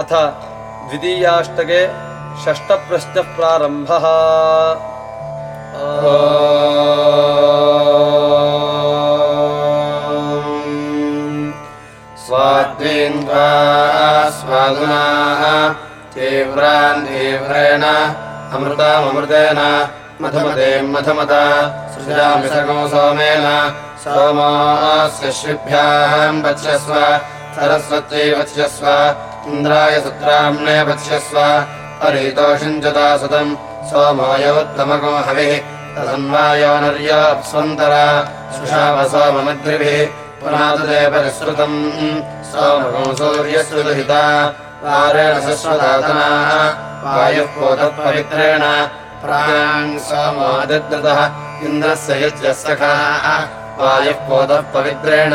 अथ द्वितीयाष्टके षष्टप्रश्नः प्रारम्भः स्वादुनाः तीव्रान् तीव्रेण मधुमता सृजामि सगो सोमेन सोमोऽस्य श्रिभ्याम् वत्स्यस्व सरस्वत्यै वत्स्यस्व इन्द्राय सुत्राम्णे वत्स्यस्व हरितोषम् च दासुतम् सोमोयोत्तमगो हविः तदन्वायो नर्योऽप्स्वन्तरा सुषाव सोममद्रिभिः पुनादुदे परिश्रुतम् सोमगो सूर्यस्य दुहिता वारेण शश्वदातनाः वायुः पोतपवित्रेण प्राङ् सोमोदिद्रतः इन्द्रस्य यज्ञः सखाः वायुः पोतः पवित्रेण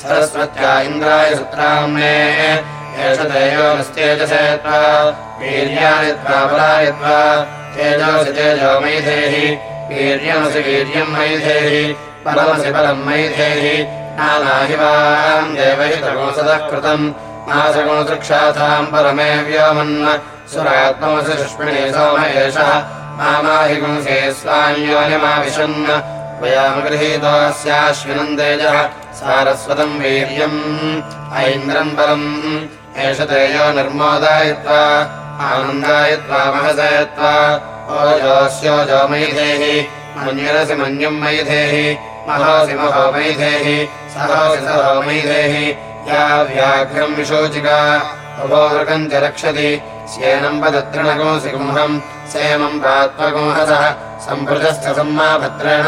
सरस्वत्या इन्द्राय सुत्राम्ने एष तेजोस्तेजसे त्वा वीर्याय त्वा बलाय त्वा तेजोसि तेजो मैधेहि वीर्यमसि वीर्यम् मैधेहि बलम् मैधेहि नानाहिवाम् देवहितगुणसदः कृतम् नासगुणसृक्षाथाम् परमे व्योमन् सुरात्मसि सुष्मिणे सोम एषः मामाहि गुंसे स्वान्योनिमाविशन् वयामगृहीतोऽस्याश्विनम् तेजः सारस्वतम् वीर्यम् ऐन्द्रम् बलम् एष तेजो निर्मोदायित्वा आनन्दायित्वा महसयत्वा ओजोऽस्योजो मैधेहि मन्युरसि मन्युम् मैधेहि महोसि महो मैधेहि सहोसि या व्याघ्रम् विशोचिका उभोदृकम् च रक्षति स्येनम् वदत्रिणगोऽसि गुंहम् सेमम् प्रात्मगोहसः सम्भृजश्च सम्मा भद्रेण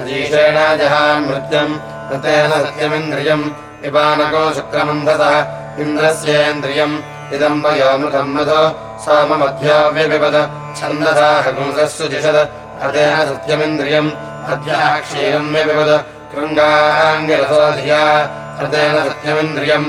अजीषेण जहामृत्यम् ऋतेन सत्यमिन्द्रियम्। पिबानको शुक्रमन्धसः इन्द्रस्येन्द्रियम्। इदम् वयोमृतम् मधु सोममध्यो व्यपिबद छन्दसा हगुंसः जिषद अतेन सत्यमिन्द्रियम्। अद्यः क्षीरम् व्यपिबद कृङ्गाङ्गिरसो धिया अतेन सत्यमिन्द्रियम्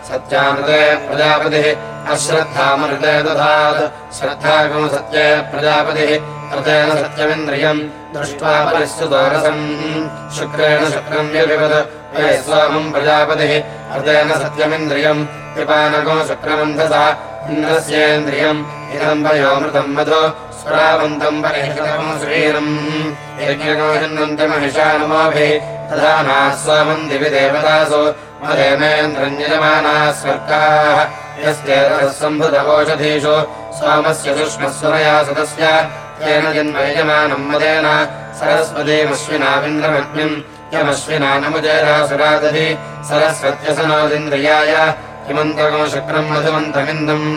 सत्यामृते प्रजापतिः अश्रद्धामृते दधात्। श्रद्धागो सत्ये प्रजापतिः सत्यमिन्द्रियम् दृष्ट्वा परिश्रुतोरसम् शुक्रेण शुक्रम् व्यपिबद ये स्वामम् प्रजापतिः अतेन सत्यमिन्द्रियम् कृपानको शुक्रमन्धसा इन्द्रस्येन्द्रियम्। इदम् मदेमेन्द्रम् यजमानाः स्वर्गाः यस्येतसम्भृतकोषधीषु सोमस्य सुष्मस्वरया सुतस्य तेन जन्मयजमानम् मदेन। सरस्वतीमश्विनाविन्द्रमग्निम् यमश्विना नमुजेरासुरादधि सरस्वत्यसनोदिन्द्रियाय हिमन्तको शुक्रम् मधुमन्तमिन्दम्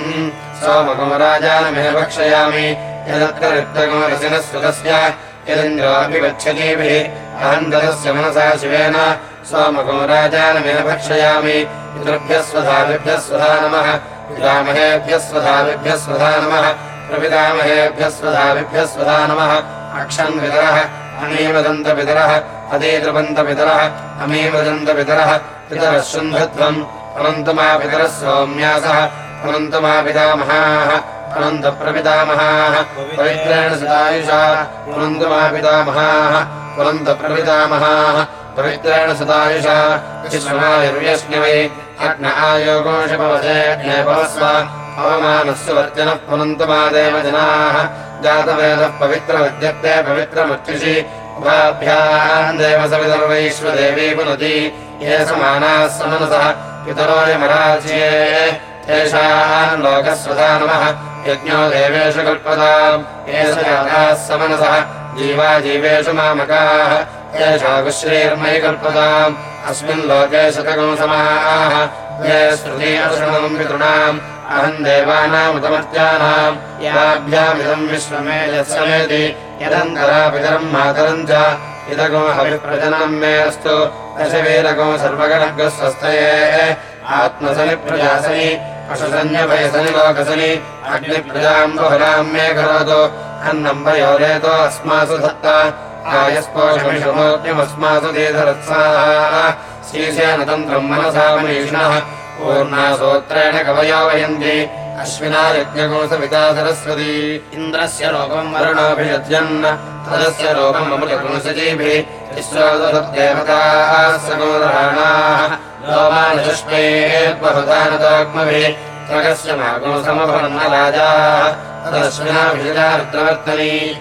सोमको राजानमे भक्षयामि यदत्र गच्छतीभिः अहम् ददस्य मनसा शिवेन सोमको राजानमे भक्षयामि। पितृभ्यः स्वधाभिभ्यः स्वधा नमः। पितामहेभ्यः स्वधाभिभ्यः स्वधा नमः। प्रपितामहेभ्यः स्वधाभिभ्यः स्वधा नमः। अक्षन् वितरः अमीवदन्तपितरः अतीतृपन्तपितरः अमीवदन्तपितरः पितरः शुन्धध्वम्। अनन्तु मा पितरः सौम्यासः। अनन्तु मा पितामहाः अनन्तप्रपितामहाः पवित्रेण सदायुषा। अनन्तु मा पितामहाः अनन्तप्रपितामहाः पवित्रेण विश्वमायुर्यज्ञवै अग्न आयोगोषपवसेऽग्नेपवस्व अवमानस्य वर्जनः पुनन्तु मा देवजनाः जातवेदः पवित्रवद्यत्ते पवित्रमत्युषि उभाभ्याम् देव सवितर्वैश्वदेवी पुनति ये समानाः समनसः पितरोयमराज्ये तेषाम् लोकस्वधा नमः यज्ञो देवेषु कल्पताम् सजाताः समनसः जीवा जीवेषु मामकाः येषाकुश्रीर्मयि कल्पताम् अस्मिन् लोके शतकम् समाः। ये श्रुति अशृणम् पितॄणाम्। अहम् देवानामुदमर्त्यानाम् याभ्यामिदम् विश्वमे यत्समेति। यदन्तरा पितरम् मातरम् च। इदगो हविप्रजनम् मे अस्तु। दशवीरगो सर्वगणग्ः स्वस्तये आत्मसनि प्रजासनि पशुसन्यभयसनि लोकसनि। अग्निप्रजाम् बहुलाम् मे करोतु। अन्नम् वयोरेतो अस्मासु धत्ता। आयस्पोषमिषमोऽस्मासु दीधरत्साः शीशेन तन्त्रम् मनसा मनीषिणः। पूर्णासूत्रेण कवयो वयन्ति। अश्विना यज्ञकोसविता सरस्वती। इन्द्रस्य रूपम् वरुणाभिषज्यन्। तदस्य रूपम् अमृतपुंसजीभिः समभवन्नराजाः। तदश्विनाभिषजा रुद्रवर्तनी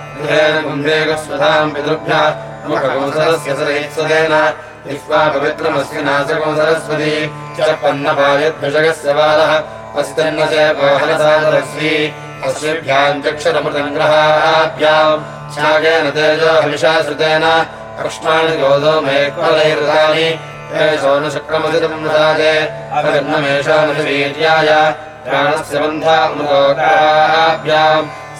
कुम्भेकस्वधाम् पितृभ्यः मुखकोसरस्य सरेत्सदेन जिह्वा पवित्रमस्य नासको सरस्वती च पन्नपायद्भिषगस्य बालः अस्तिन्न च पोहनसादरस्वी अस्मिभ्याम् चक्षरमृतङ्ग्रहाभ्याम् छागेन तेजो हविषाश्रितेन कृष्णाणि गोदो मेक्वलैर्दानि एषो न शुक्रमधितम् साजे अभिन्नमेषामधिवीर्याय प्राणस्य बन्धामृतोग्रहाभ्याम्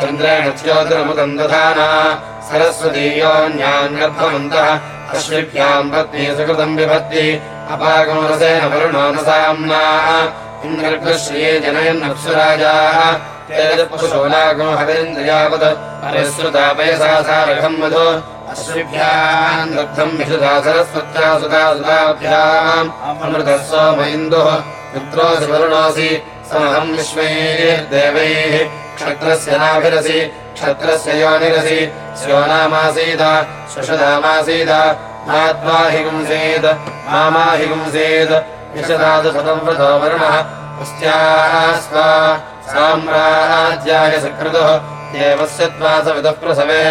चन्द्रेण ज्योतिरमुदम् दधाना। सरस्वतीयोऽन्यान्गर्भवन्तः अश्विभ्याम् पत्नी सुकृतम् विभक्ति। अपागमरसेन वरुणो न साम्ना। इन्द्रगश्रिये जनयन्नप्सुराजाः तेजपुरुषोलागो हवेन्द्रियावत् परिश्रुता पयसा सारघम् मधु अश्विभ्याम् दग्धम् विशुधा सरस्वत्या सुधा सुधाभ्याम्। अमृतः सोम इन्दुः पुत्रोऽसि वरुणोऽसि समहम् विश्वैर्देवैः। क्षत्रस्य नाभिरसि। क्षत्रस्य योनिरसि। स्योनामासीद। सुषदामासीद मात्वाहि पुंसीत् मामाहि पुंसीत् विशदादु शतंवृतो वर्णः साम्राज्याय सकृतुः देवस्य त्वा सवितः प्रसवे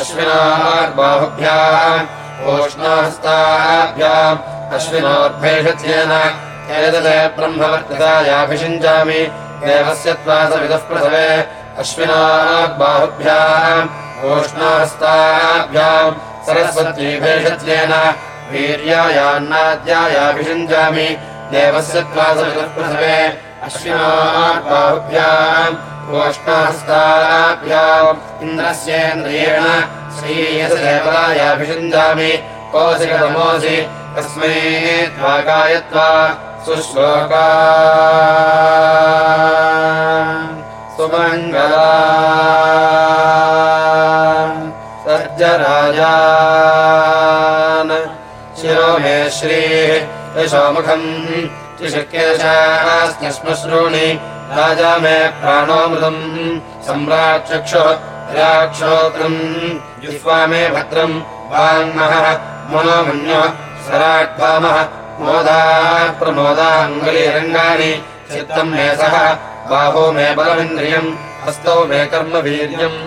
अश्विनार्बाहुभ्याम् ओष्णाहस्ताभ्याम् अश्विनोर्भेषत्येन एतदे ब्रह्मवर्तितायाभिषिञ्चामि देवस्य त्वा सवितः प्रसवे अश्विनाग्बाहुभ्याम् ओष्णाहस्ताभ्याम् सरस्वतीभेषत्येन वीर्यायान्नाद्यायाभिषिञ्चामि देवस्य त्वा सवितः प्रसवे ओष्णाहस्ताभ्याम् इन्द्रस्येन्द्रियेण श्रीयसदेवतायाभिषिञ्चामि कोऽसिकतमोऽसि तस्मै त्वाकाय त्वा सुश्लोका। सुमङ्गला। सज्जराजान् शिरो मे श्रीः यशोमुखम् त्रिशक्यशास्त्यश्मश्रूणि राजा मे प्राणोऽमृतम् सम्राट् चक्षुः राक्षोत्रम् जिह्वा मे भद्रम् वाङ्महः मनोमन्यः सराट्वामः मोदा प्रमोदाङ्गुलीरङ्गानि चित्तम् मे सह बाहो मे बलमिन्द्रियम् हस्तौ मे कर्मवीर्यम्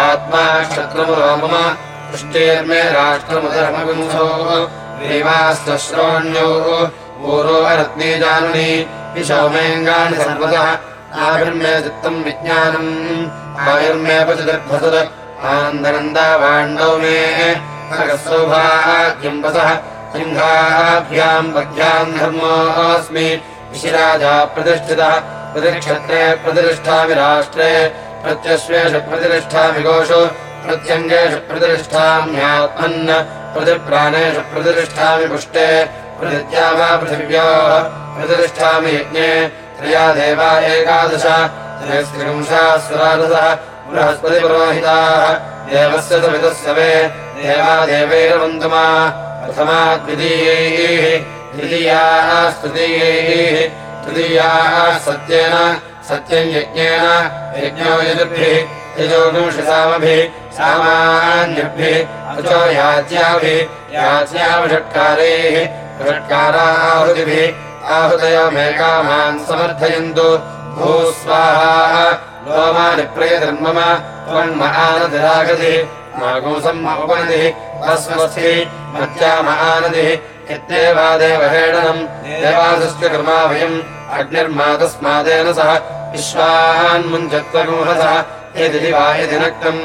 आत्मा शत्रुमुरो मम पुष्टेर्मे राष्ट्रमुदरमगुंसो देवाश्च श्रोण्यो पूरो रत्ने जानुनि, विशौमेऽङ्गानि सर्वतः आविर्मे चित्तम् विज्ञानम्, आयुर्मे पचिदर्भसुर आनन्दनन्दावाण्डौ मे सिंहाभ्याम् पद्भ्याम् धर्मोऽस्मि प्रतिष्ठितः, प्रतिक्षत्रे प्रतिष्ठामि राष्ट्रे, प्रत्यश्वेषु प्रतिष्ठामि गोषु, प्रत्यङ्गेषु प्रतिष्ठाम्यात्मन्, प्रतिप्राणेषु प्रतिष्ठामि पुष्टे प्रतिद्या वा पृथिव्योः प्रतिष्ठामि यज्ञे त्रया देवा एकादश त्रयस्त्रिंशा सुरादसः, बृहस्पतिपुरोहिताः, देवस्य सवितस्य वे, देवा देवैरवन्तमा प्रथमा द्वितीयैः द्वितीयाः स्तृतीयैः तृतीयाः सत्येन सत्यम् यज्ञेन, यज्ञो यजुभिः यजोगुंषसामभिः, सामान्यभिः, अचो याज्याभिः याज्यावषट्कारैः षट्काराहुतिभिः आहुतयो मे कामान् समर्थयन्तु भूः स्वाहा लोमानि प्रेतन्मम त्वन्म आनदिरागतिः मागुंसम् उपनदिः अस्वस्थि मत्याम आनदिः यद्देवादेवहेडनम् देवासस्य कर्मा वयम्। अग्निर्मा तस्मादेन सह विश्वान्मुञ्जत्वगुंहसः यदि वा यदि नक्तम्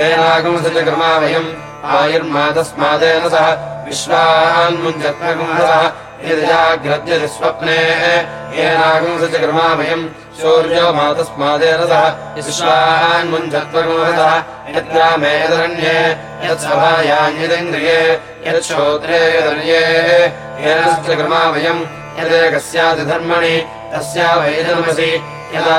येनागुंसस्य कर्मा वयम्। आयुर्मातस्मादेन सह विश्वान्मुञ्चत्वगुंहसः यदि जाग्रद्यति स्वप्ने येनागुंस च कर्मा वयम् शौर्यो मातस्मादेन सह विश्वान्मुञ्चत्वगुंहसः यद्ग्रामे यदरण्ये यत्सभायान्यदिन्द्रिये यच्छोत्रे यदर्ये येनश्च कर्मा वयम् यदेकस्यादिधर्मणि तस्या वैजनमसि यदा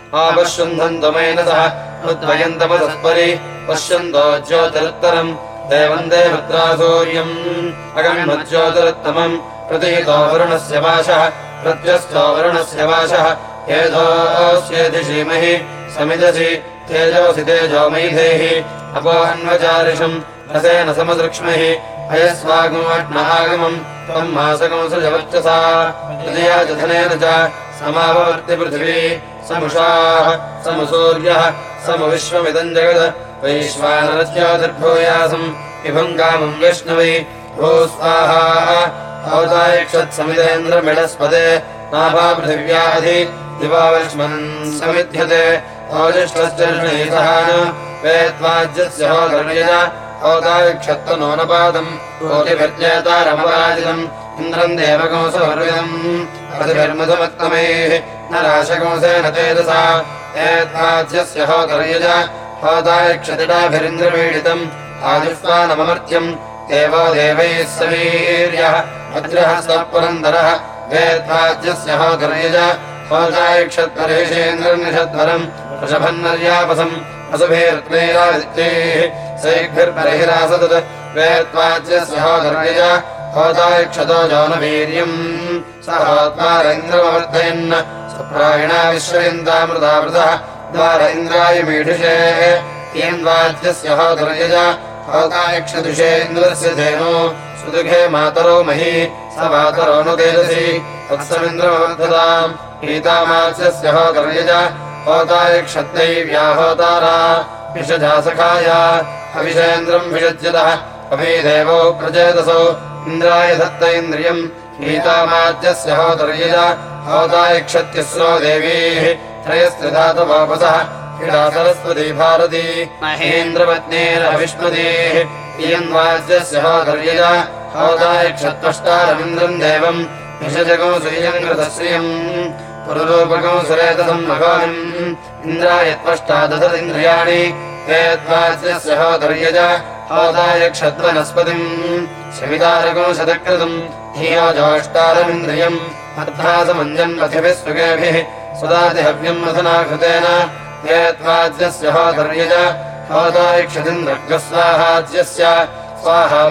आपश्यन्धन्तमेनसः उद्वयन्तमतस्परि पश्यन्तो ज्योतिरुत्तरम् देवम् देवत्रासूर्यम् अगम्मज्योतिरुत्तमम् प्रतिहितो वरुणस्य वाशः प्रत्यस्थो वरुणस्य वाशः येधोऽस्येति श्रीमहि समिदसि तेजोसि तेजो मैधेहि अपो अन्वचारिषम् रसेन समदृक्ष्महि अयस्वागमम् त्वम् मासकम् सृजवर्चसा तृतीया च धनेन च समाववर्ति पृथिवी समुषाः समुसूर्यः समविश्वमिदम् जगत् वैश्वानरज्योतिर्भूयासम् विभम् कामम् वैष्णवै भू स्वाहा अवतायक्षत्समितेन्द्रमिडस्पदे नाभा पृथिव्याधि दिवाविष्मन् समिध्यते ओजिष्ठश्चर्षणीतः वेत्वाज्यस्य होदर्यज अवतायक्षत्तनोनपादम् कोटिभिर्जेतारमराजितम् इन्द्रम् देवकंसवर्विदम् प्रतिभिर्मधुमत्तमेः न राशकंसेन चेतसा एत्वाज्यस्य होदर्यज। होदायक्षतिडाभिरिन्द्रमीडितम् आदिष्वानममर्त्यम् देवो देवैः सवीर्यः। भद्रः स पुरन्दरः। वेत्वाज्यस्य होदर्यज। होदायक्षत्परेशेन्द्रनिषद्वरम् वृषभन्नर्यापसम् असुभिर्त्वेरादित्यैः सैग्भिर्बर्हिरासदत् वेत्वाज्यस्य होदर्यज होदायक्षतो जौनवीर्यम्। स होत्वारेन्द्रमवर्धयन् सुप्रायणा विश्वयन्तामृतामृतः द्वार इन्द्राय मीढुषे तीन्द्वाज्यस्य होदर्यज होदायक्षदुषे इन्द्रस्य धेनो। सुदुघे मातरो मही। स मातरो नु तेजसि। तत्समिन्द्रमवर्धताम् गीतामास्यस्य होदर्यज होदायक्षत्तैव्याहोतारा विषजासखाय हविषेन्द्रम् विषज्यतः। अभिदेवो प्रचेतसो। इन्द्राय दत्त इन्द्रियम् गीतामाद्यस्य होदर्यज होदायक्षत्यस्रो देवीः। त्रयस्त्रिधातवोपसः क्रीडा सरस्वती भारती। महेन्द्रपत्नीरविष्मतीः। इयन्वाद्यस्य होदर्यज होदायक्षत्वष्टारविन्द्रम् देवम्। विषजगो श्रीयङ्कृतश्रियम् पुरुरूपकम् सुरेतसम् मघोनिम् इन्द्राय त्वष्टादशदिन्द्रियाणि ते त्वाज्यस्य होदर्यज होदाय क्षद्वनस्पतिम् शमितारकम् शतकृतम् धियो जोष्टारमिन्द्रियम् अर्थासमञ्जन् पथिभिः सुगेभिः। सुदातिहव्यम् मथना कृतेन ते त्वाज्यस्य होदर्यज होदाय क्षतिन्द्रग्रस्वाहाज्यस्य स्वाहा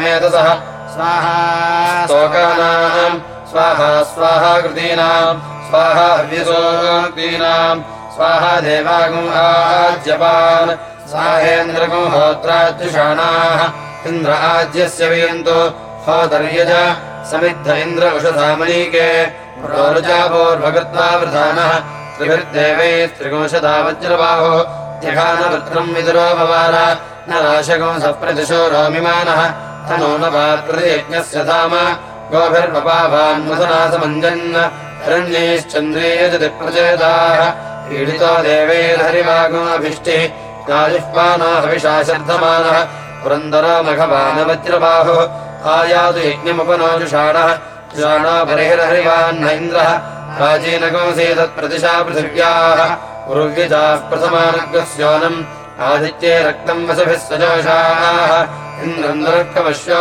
स्तोकानाम् स्वाहा स्वाहा कृतीनाम् स्वाहा हव्यसोक्तीनाम् स्वाहा इन्द्र आज्यस्य वियन्तु होदर्यज समिद्ध इन्द्र उषधामणीके प्रोरुजापोर्भगत्वा वृधानः त्रिभिर्देवैः त्रिगुंशदा वज्रबाहो जघानवृत्रम् विदुरो भवार न राशगो सप्रदिशो रोमिमानः तनो न धाम गोभिर्वपाभान्मुदनासमञ्जन् हिरण्यैश्चन्द्रेयजति प्रचेदाः पीडितो पुरन्दरो मघवानवज्रबाहुः आयातु यज्ञमुपनोजुषाणः जुषाणो बर्हिर्हरिवान्न इन्द्रः प्राचीनगोऽसीतत्प्रदिशा पृथिव्याः उर्व्यजाः प्रथमानग्रस्योनम् आदित्ये रक्तम् वसभिः सजोषाः इन्द्रन्दरकवश्यो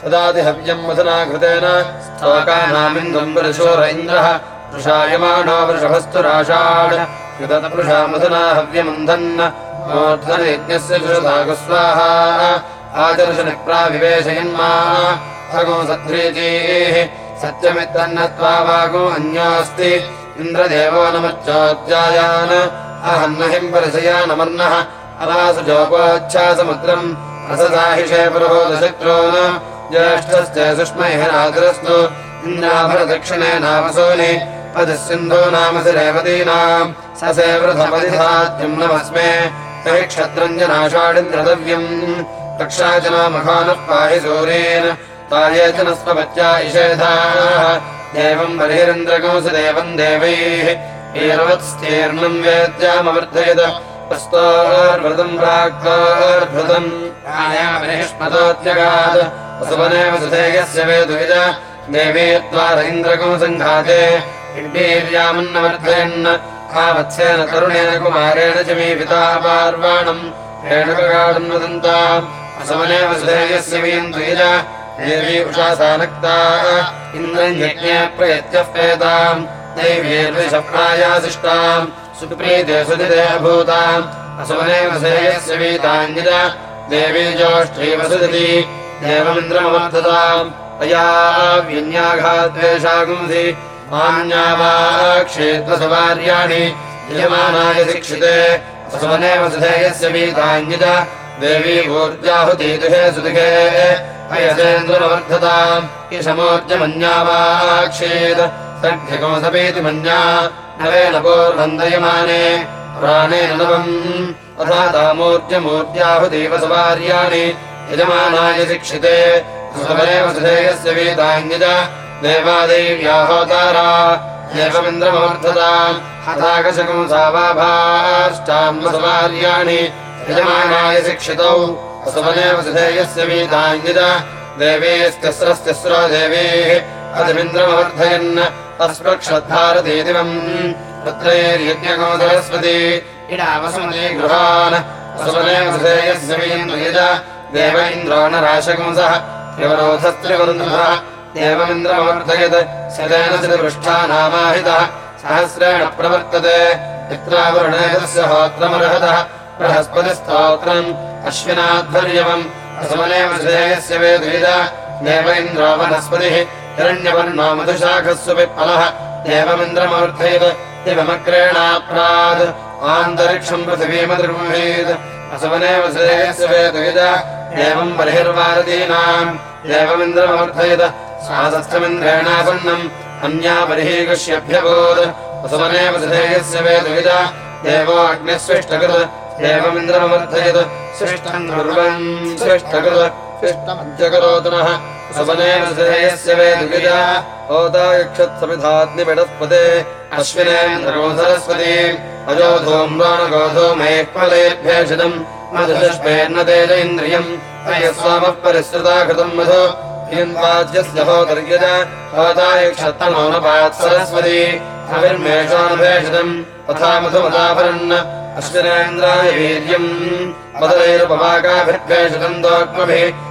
सदातिहव्यम् मधुना कृतेन वृषायमाणो वृषभस्तुराषाढ कृतपृषा मधुना हव्यमन्धन् मूर्धनयज्ञस्य जुषधागुस्वाहा आदर्शनिप्राविवेशयन्मा भगो सध्रीजीः सत्यमित्तन्नत्वा वागो अन्योऽस्ति। इन्द्रदेवो नमच्चोद्यायान् अहन्नहिम् परिशयानमर्नः अवासु जोपोच्छासमुद्रम् रसदाहिषे पुरोदशक्रोन् ज्येष्ठस्ते सुष्मैहिरादरस्तु इन्द्राभरदक्षिणेनावसूनि पदः सिन्धो नामसि रेवतीनाम्। स सेवृथपदिधाद्युम् नमस्मे। हि क्षत्रञ्जनाषाढिन्द्रदव्यम् रक्षाजना मखानः पाहि सूरेण ताये च नस्वपत्या इषेधाः। देवम् बर्हिरिन्द्रगोऽसि देवम् देवैः। ईरवत्स्तीर्णम् वेद्यामवर्धयत। प्रस्तोर्वृतम् प्राक्तोर्भृतम् बृहस्पतोत्यगात् वसुवने वसुधेयस्य वेदुविज देवी द्वार इन्द्रगोसङ्घाते इड्डीर्यामन्नवर्धयन् आवत्सेन तरुणेन कुमारेण च मे पिता पार्वाणम् रेणुकगाढम् वदन्ता असमने वसुधेयस्य वियन्तुयज देवी उषासानक्ता इन्द्रम् यज्ञे प्रयत्यः पेताम् दैव्येर्विषप्रायासिष्टाम् सुप्रीते सुदिते अभूताम् असमने वसेयस्य वीताञ्जित देवी जोष्ठी वसुदति देवमिन्द्रमवर्धताम्। तया व्यन्याघाद्वेषागुंसि मान्या वा क्षेत्रसवार्याणि। यजमानाय शिक्षिते। असमने वसुधेयस्य वीताञ्जित। देवी दुहे सुदुहे अयसेन्द्रमवर्धताम् यशमोर्जमन्या वाक्षेत् सभ्यकोसपेति मन्या। नवेन पूर्वन्दयमाने प्राणेन नवम्। तथा तामूर्जमूर्त्याहुदेव सवार्याणि यजमानाय शिक्षिते वसुधेयस्य वेदाङ्गिज। देवादेव्याहोतारा देवमिन्द्रमवर्धताम् हताकशकम् वसवार्याणि यजमानाय शिक्षितौ वसुधेयस्य वेदाङ्गिज। देवेस्तिस्रस्तिस्रो देवेः। गृहान्। वसुवने वसुधेयस्य वेन्द्रयज देव इन्द्रो न राशकंसः त्रिवरोधस्त्रिवरुन्धः देवमिन्द्रमवर्धयत् शतेन चतुपृष्ठानामाहितः सहस्रेण प्रवर्तते पित्रावरुणेतस्य होत्रमर्हतः बृहस्पतिस्तोत्रम् अश्विनाध्वर्यवम् असमनेव श्रेयस्य वेदुविद देव इन्द्रो वनस्पतिः हिरण्यवर्णो मधुशाखस्व विप्लः देवमिन्द्रमूर्धयत् दिवमग्रेणाप्रात् आन्तरिक्षम् पृथिवीमदृम्भेत् स्वादस्थमिन्द्रेणासन्नम् अन्या बर्हीकश्यभ्यभूत् असमनेव श्रेयस्य वेदुविद। देवो अग्निस्विष्टकृत्। देवमिन्द्रमवर्धयत् शिष्टम् कुर्वन् शिष्टकृत् शिष्टमध्यकरोतुनः सवनेन श्रेयस्य वेदुगिजा होतायक्षत्समिधाग्निमिडस्पते अश्विनेन्द्रो सरस्वती अजो धूम्राणगोधो मेक्फलेभ्यषितम् मधुष्पेर्न तेज इन्द्रियम् अयस्वामः परिसृता कृतम् मधु हिन्वाज्यस्य होतर्यज होतायक्षत्तमोनपात् सरस्वती अविर्मेषानुभेषितम् तथा मधुमदाभरन् अश्विनेन्द्राय वीर्यम् मदलैरुपवाकाभिर्भेषितम् दोग्मभिः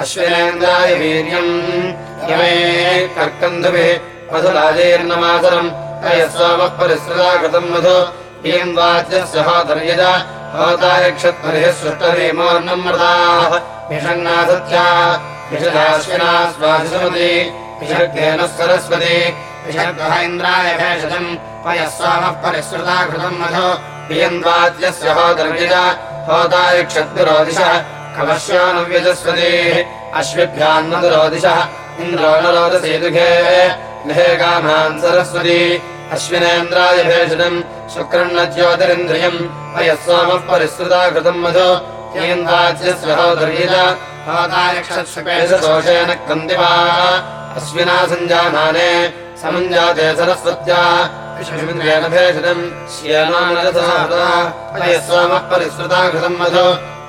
वीर्यम्। यमे कर्कन्धुभिः मधुराजैर्नमासरम् अयस्वामः परिसृता कृतम् मधु। इयम् वाच्यस्य होतर्यज। होतायक्षत्परिः सृष्टरीमोर्णम् मृताः विषङ्नासत्या विषदाश्विना स्वाधिसुमति। विषग्धेनः सरस्वती। विषग्रह इन्द्राय भेषजम्। पयस्वामः परिसृता कृतम् मधु इयन्वाच्यस्य होदर्गिज होदायक्षत्पुरोदिशः कवश्यानुव्यजस्वतीः अश्विभ्यान्नदुरोदिशः इन्द्रो न रोदसेदुघे गृहे कामान् सरस्वती अश्विनेन्द्राय भेषजम् शुक्रन्नज्योतिरिन्द्रियम् पयस्वामः परिसृता कृतम् मधु। इयन्वाच्यस्य होदर्गिज होदायक्षत्सुपेशदोषेण कन्दिवा अश्विना सञ्जानाने समञ्जाते परिसृता कृतम् मधु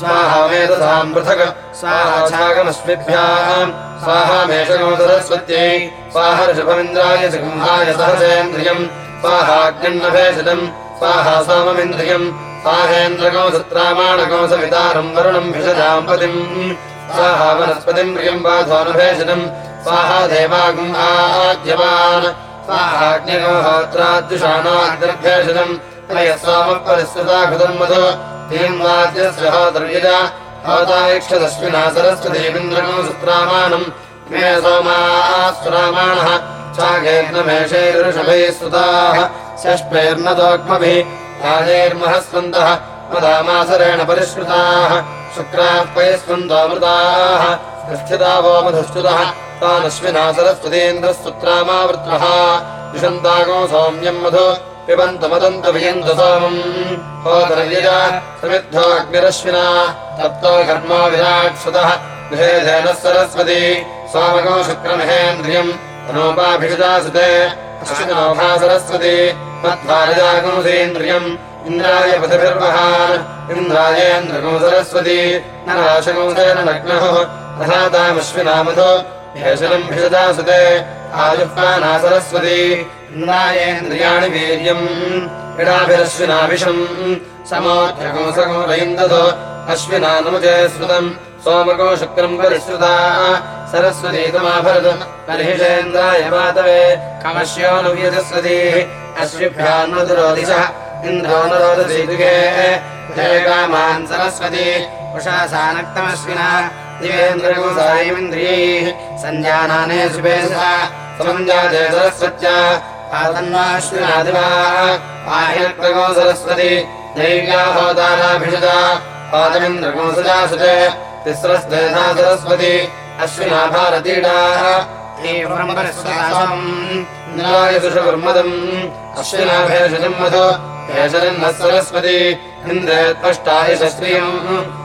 स्वाहा वेदसाम् पृथक्। स्वाहाच्छागमश्मिभ्याम् स्वाहा मेषगो सरस्वत्यै स्वाहा ऋषभमिन्द्राय सिंहाय सहसेन्द्रियम्। स्वाहाग्निन्नभेषजम् स्वाहा सोममिन्द्रियम्। स्वाहेन्द्रगो सत्रामाणगो सवितारम् वरुणम् भिषजाम् पतिम् स्वाहा वनस्पतिम् प्रियम् बाधोऽनुभेषजम् स्वाहा देवागुम् आद्यवान् स्वाहाग्निगो होत्राद्युषाणाग्निर्भेषजम् त्रयस्वामः परिस्कृता कृतम् मधु। तीन्वाद्यस्य होदर्यज होतायक्षदश्विना सरस्वतीमिन्द्रगो सत्रामाणम्। मे सोमास्वरामाणः चागेर्नमेषैर्षभैः सुताः। षष्ठैर्नदोग्मभिः राजैर्महस्वन्तः। मदामासरेण परिष्कृताः। शुक्राः पयस्वन्तामृताः स्थिता वो तानश्विना सरस्वतीन्द्रस्तुत्रामावृत्रः विशन्तागो सौम्यम् मधु पिबन्तु मदन्तु वियन्तु सोमम्। होदर्यज समिद्धो अग्निरश्विना तप्तो घर्मो विराट् सुतः गृहेधेनः सरस्वती। सोमगो शुक्रमहेन्द्रियम् अनोपाभिषदासुते अश्विनोभा सरस्वती मध्वारजागुंसेन्द्रियम् इन्द्राय पथिभिर्वहान् इन्द्रायेन्द्रगो सरस्वती। न राशगुंसेन नग्नः तथा तामश्विना मधु भेषणम् भिषजा सुते आजुह्वाना सरस्वती इन्द्रायेन्द्रियाणि वीर्यम् इडाभिरश्विनाभिषम् समोऽध्यगोसगोरयम् दधो अश्विना नमुजे श्रुतम् सोमको शुक्रम् परिश्रुता सरस्वती तमाभरत् बर्हिषेन्द्राय मातवे कमश्यो नु व्यजस्वतीः अश्विभ्यान्नदुरोदिशः इन्द्रो न रोदसीदुगे जयकामान् सरस्वती उषासानक्तमश्विना दिवेन्द्रगोसायमिन्द्रियैः सञ्जानाने शुभेशः समञ्जाते सरस्वत्या। आतन्वाश्विनादिवा आह्यक्रगो सरस्वती। दैव्या होताराभिषजा पादमिन्द्रगोसजा सुते तिस्रस्तेधा सरस्वती। अश्विना भारतीडाः। इन्द्राय सुषकुर्मदम् अश्विना भेषजम् मधु। भेषजन्नः सरस्वती। इन्द्रे त्वष्टाय शस्त्रियम्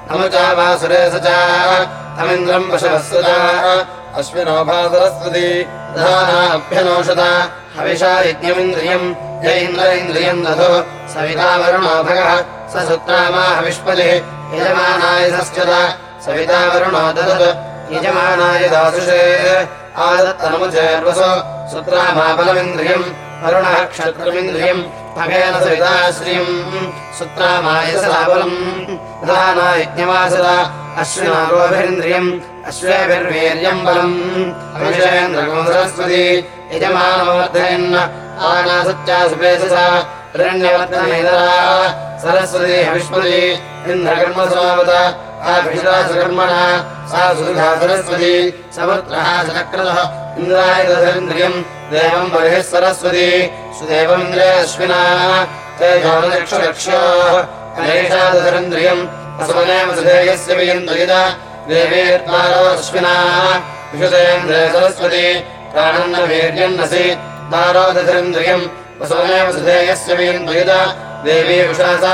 नमुचा वासुरे स च तमिन्द्रम् पशवस्वता अश्विनो भा सरस्वती दधानाभ्यनोषता हविषा यज्ञमिन्द्रियम् य इन्द्र इन्द्रियम् दधो सविता वरुणो भगः स सुत्रामा हविष्पतिः यजमानाय सश्चत सविता वरुणो ददत् यजमानाय दासुषे आदत्तनमुचेर्वसो सुत्रामाबलमिन्द्रियम् वरुणः क्षत्रमिन्द्रियम् भगेन सविताश्रियम् सुत्रामाय साबलम् प्रधाना यज्ञवासद अश्विना गोभिरिन्द्रियम् अश्वेभिर्वीर्यम् बलम् अभिषेन्द्रगो सरस्वती यजमानमवर्धयन् आनासत्यासुपेशसा हिरण्यवर्धनेतरा सरस्वती हविष्मती इन्द्रकर्मसमावत आभिषासकर्मणः सा सुधा सरस्वती समुद्रः सचक्रतः इन्द्राय दधरिन्द्रियम् देवम् बर्हिः सरस्वती सुदेवमिन्द्रे अश्विना तेजोनचक्षुरक्ष्योः अनेषा दधरिन्द्रियम् असमने वसुधेयस्य वियन्द्रियत देवीर्द्वारो अश्विना विशुतेन्द्रे सरस्वती प्राणन्न वीर्यन्नसि दारो दधरिन्द्रियम् वसुमने वसुधेयस्य वियन्द्रियत देवी उषासा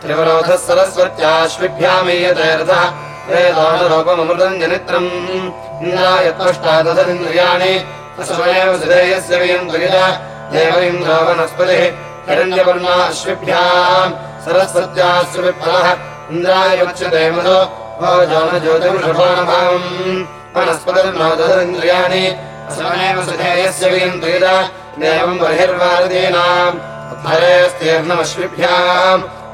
त्रिवरोधः सरस्वत्याश्विभ्यामीयते रथः वेदोनरूपमृतम् जनित्रम् इन्द्रो वनस्पतिः हिरण्यवर्णा अश्विभ्याम्। सरस्वत्याश्विफलः इन्द्राय वक्ष्यते मधो। भोजो न ज्योतिर्षभावम् वनस्पतिर्नोदरिन्द्रियाणि असमनेव सुधेयस्य वियन्त्रियदा देवम् बर्हिर्वारदीनाम् हरेस्तीर्णमश्विभ्याम्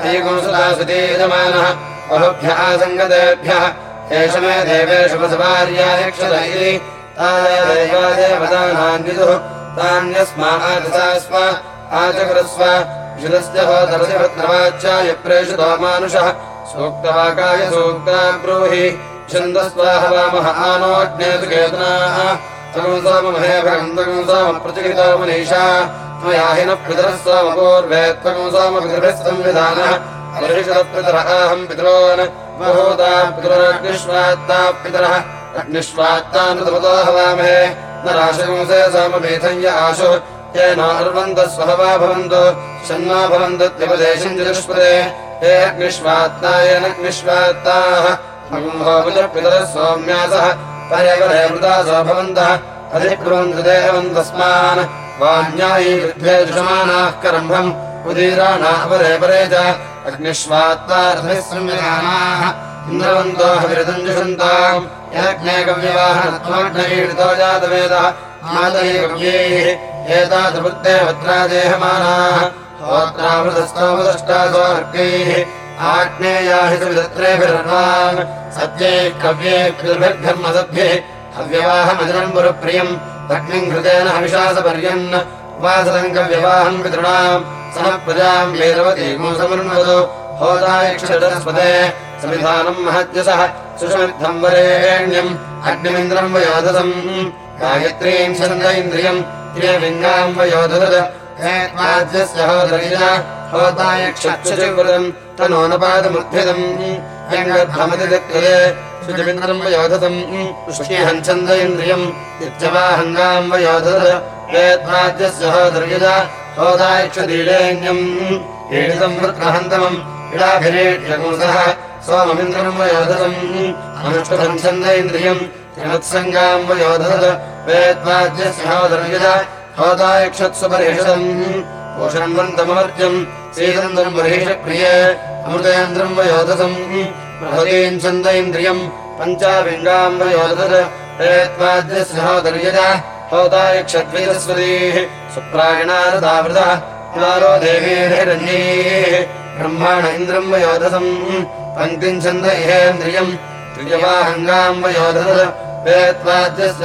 अयिगुंसुदासुते यजमानः बहुभ्यः सङ्गतेभ्यः एष मे देवेषु वसवार्यायक्षर इति तादेवादेवतानान्विदुः तान्यस्मादसा स्म आचकृस्व विशुदस्य होदरसिभद्रवाच्याय प्रेषितो मानुषः सूक्तवाकाय सूक्ता ब्रूहि छन्दस्वाह वामः आनोऽग्नेतु केतनाः तगुंसामहे भगन्तगुंसामप्रतिकृतो मनीषा त्वया हि नः पितरः सोमपूर्वे त्वगुंसामपितृभिः संविधानः परिषदपितर आहम् पितॄन्। बहूता पितुरग्निष्वात्ता पितरः। अग्निष्वात्तानुतपतो हवामहे। न राशगुंसे सोमपीथञ्य आशु। येनार्वन्तः स्वहवा भवन्तु। शन्मा भवन्तु त्रिपदेशम् चतुष्पदे। हे अग्निष्वात्ता येनग्निष्वात्ताः पितरः सौम्यासः पर्यवरे मृदासो भवन्तः करम्भम्। उदीराणा अपरे परे च अग्निष्वात्तारथिः संविधानाः इन्द्रवन्तो हविरदञ्जुषन्ताम् यज्ञे गव्यवाहनत्वग्नईडितो जातवेदः। मातये गव्यैः एतादृवृत्ते भद्रादेहमानाः होत्रामृतस्तोमदष्टासोऽर्गैः आग्नेया हि सुविदत्रेभिरर्वान् सत्यैः कव्यैः पितृभिर्घर्मसद्भिः हव्यवाहमजनम् पुरप्रियम् अग्निम् घृतेन हविषासपर्यन्। उपासदम् कव्यवाहम् पितॄणाम्। सनः प्रजाम् वेदवतीगुम् समन्वदो होदायक्षरस्पदे समिधानम् महद्यसः। सुषमिद्धम् वरेण्यम्। अग्निमिन्द्रम् वयोदसम्। गायत्रीम् छन्द इन्द्रियम्। त्रियलिङ्गाम् वयोदद राज्यस्य होदरीजा होतायक्षक्षुचिवृतम् तनोनपादमुद्भिदम् यङ्गर्भमतिदक्रिये शुचिमिन्द्रम् वयोधतम् पुष्टिहम् छन्द इन्द्रियम् नित्यवाहङ्गाम् वयोधत वेद्राज्यस्य होदर्यजा होदायक्षदीडेन्यम् ईडितम् वृत्रहन्तमम् इडाभिरेड्यकुंसः सोममिन्द्रम् वयोधतम्। अनुष्ठतम् छन्द इन्द्रियम् त्रिमत्सङ्गाम् वयोधत। वेद्वाद्यस्य होदायक्षत्सु परिषदम् पोषण्वन्तमवर्जम् सीदन्तम् बर्हिषप्रिये अमृतेन्द्रम् वयोधसम् बृहतीम् छन्द इन्द्रियम् पञ्चाविङ्गाम् वयोधत हेत्वाद्यस्य होदर्यजा होदायक्षद्विजस्वतीः सुप्रायणारदावृतः कुलारो देवीर्हिरण्यैः। ब्रह्माण इन्द्रम् वयोधसम् पङ्क्तिम् छन्द इहेन्द्रियम्। त्रिजवाहङ्गाम् वयोधत वेत्वाद्यस्य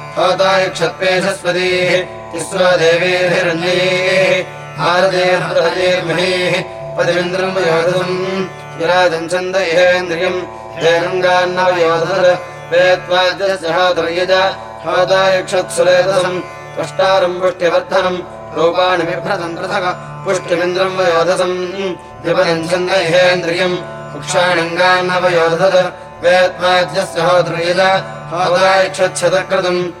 छन्द इहेन्द्रियम्। होदायक्षत्सुरेतसम् त्वष्टारम् पुष्ट्यवर्धनम् रूपाणि बिभ्रतम् पृथक्। पुष्टिमिन्द्रम् वयोधसम्। छन्द इहेन्द्रियम्। कुक्षाणङ्गान्नवयोधर वेत्वाद्यस्य होदर्यज होदायक्षच्छतकृतम्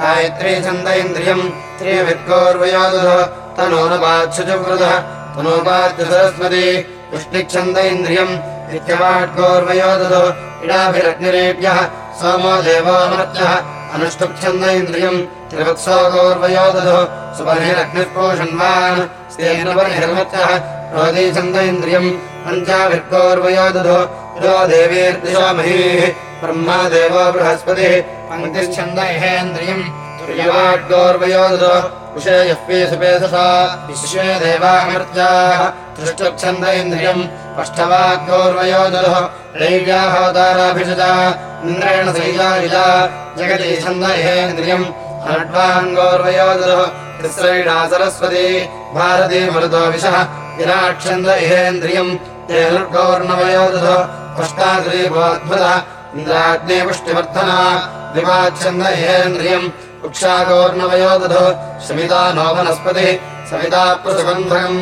गायत्री छन्द इन्द्रियम् त्रियविद्गोर्वयोधः तनोनपाच्छुजवृतः तनोपाद्य सरस्वती पुष्टिच्छन्द इन्द्रियम् नित्यवाड्गोर्वयोदधो इडाभिरग्निरेभ्यः सोमो देवोऽमर्त्यः अनुष्टुप्छन्द इन्द्रियम् त्रिवत्सो गौर्वयो दधो सुबर्हिरग्निः पूषण्वान् स्तेनबर्हिर्मत्यः रोदी छन्द इन्द्रियम् पञ्चाभिर्गौर्वयो दधो यो देवीर्दिशो महीः। ब्रह्मा देवो बृहस्पतिः पङ्क्तिश्छन्द इहेन्द्रियम् तुर्यवाड्गौर्वयो दधो विषयः पेसुपेससा विश्वे देवामर्त्याः दृष्टच्छन्द इन्द्रियम् पष्ठवाग्गौर्वयो दधो दैव्याहोदाराभिषजा इन्द्रेण सैजायुजा जगति छन्द इहेन्द्रियम् अनड्वाङ्गौर्वयो दधो तिस्रैणा सरस्वती भारती मरुतो विशः विराट्छन्द इहेन्द्रियम् तेनुर्गौर्णवयो दधो अष्टाद्रीपोऽद्भुतः इन्द्राग्ने पुष्टिवर्धना दिवाच्छन्द इहेन्द्रियम् वृक्षागौर्णवयो दधो शमिता नो वनस्पतिः। सविता प्रसबन्धकम्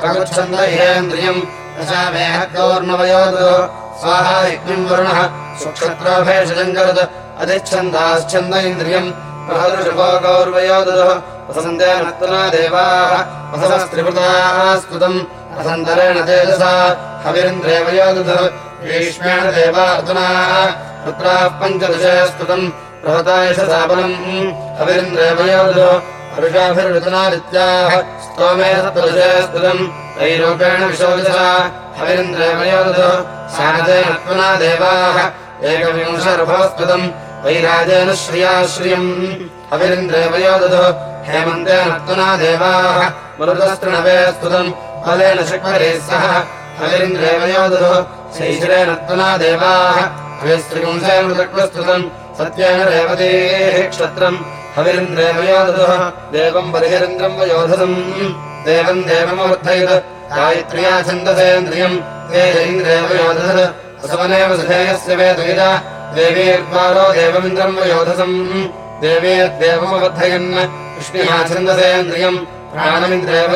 प्रगच्छन्द इहेन्द्रियम् दशामेहगौर्णवयो दधो स्वाहा यज्ञम् वरुणः। सुक्षत्रोभेषजम् करद अधिच्छन्दाश्छन्द इन्द्रियम् प्रहदृशभो गौर्वयो दधो वसन्तेनत्तना देवाः। वसवस्त्रिवृताः स्तुतम् वसन्तरेण तेजसा देवार्जुनाः रुद्राः पञ्चदशे स्तुतम् प्रहतायशसाबलम् हविरिन्द्रेवयो दधो हर्षाभिर्वितनादित्याः स्तोमे सप्तदशे स्तुतम् वैरूपेण विशोदशा हविरिन्द्रेवयो दधो सानतेनत्मना देवाः एकविंशर्भवस्तुतम् वैराजेन श्रिया श्रियम् हविरिन्द्रेवयो दधो हेमन्तेन त्वना देवाः मरुतस्तृणवे स्तुतम् फलेन शक्वरैः सह। हविरिन्द्रेवयो दधो शैशिरेण त्वना देवाः हविस्त्रिपुंसेन मृतक्वस्तुतम् सत्येन रेवतीः क्षत्रम्। हविरिन्द्रेवयो दधो देवम् बर्हिरिन्द्रम् वयोधसम् देवम् देवमवर्धयत्। गायत्र्या छन्दसेन्द्रियम्। ते इन्द्रेवयोधस असवनेव सुधेयस्य वेदविद देवीर्द्वारो देवमिन्द्रम् वयोधसम्। देवीर्देवमवर्धयन्। विष्णुया छन्दसेन्द्रियम्। प्राणमिन्द्रेव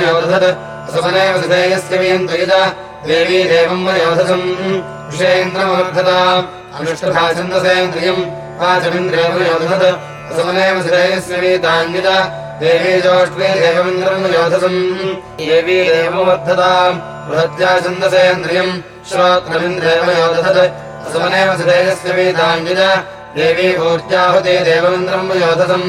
योधत् असवनेव सुधेयस्य वियन्त्वयिद देवी देवम् वयोधसम् विषयेन्द्रमवर्धताम् अनुष्ठभा छन्दसेन्द्रियम् वाचमिन्द्रेव योधत् असवनेव सुधेयस्य वीताङ्गिद देवी जोष्वे देवमिन्द्रम् योधसम् देवी देवमवर्धताम् बृहत्या छन्दसेन्द्रियम् श्रोत्रमिन्द्रेव योधत् असवनेव सुधेयस्य वीताङ्गिद देवी ऊर्जाहुते देवमिन्द्रम् योधसम्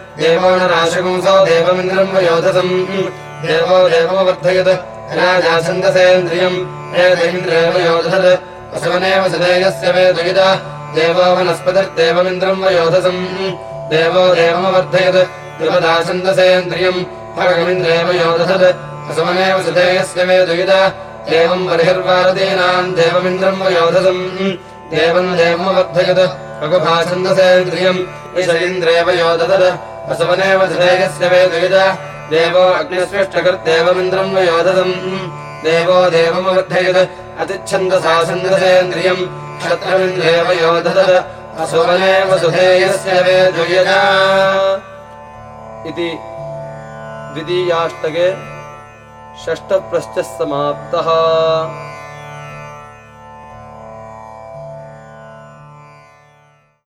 देवो न राशकुंसो देवमिन्द्रम् वयोधसम् देवो देवमवर्धयत् राजा छन्दसेन्द्रियम् एतमिन्द्रेव योधत् असवनेव सुधेयस्य वेदयित देवो वनस्पतिर्देवमिन्द्रम् वयोधसम् देवो देवमवर्धयत् त्रिपदा छन्दसेन्द्रियम् भगमिन्द्रेव योधत् असवनेव सुधेयस्य वेदयित देवम् बर्हिर्वारदीनाम् देवमिन्द्रम् वयोधसम् देवम् देवमवर्धयत् रघुभाछन्दसेन्द्रियम्। इष इन्द्रेव योदधत् असवनेव वेदयित देवो अग्निस्पृष्टकृर्देवमिन्द्रम् वयोधसम् देवो देवमवर्धयत्। अतिच्छन्दसा छन्दसेन्द्रियम् क्षत्रमिन्द्रेव योदधत्। असवनेव सुधेयस्य वेदयित इति द्वितीयाष्टके षष्ठप्रश्चः समाप्तः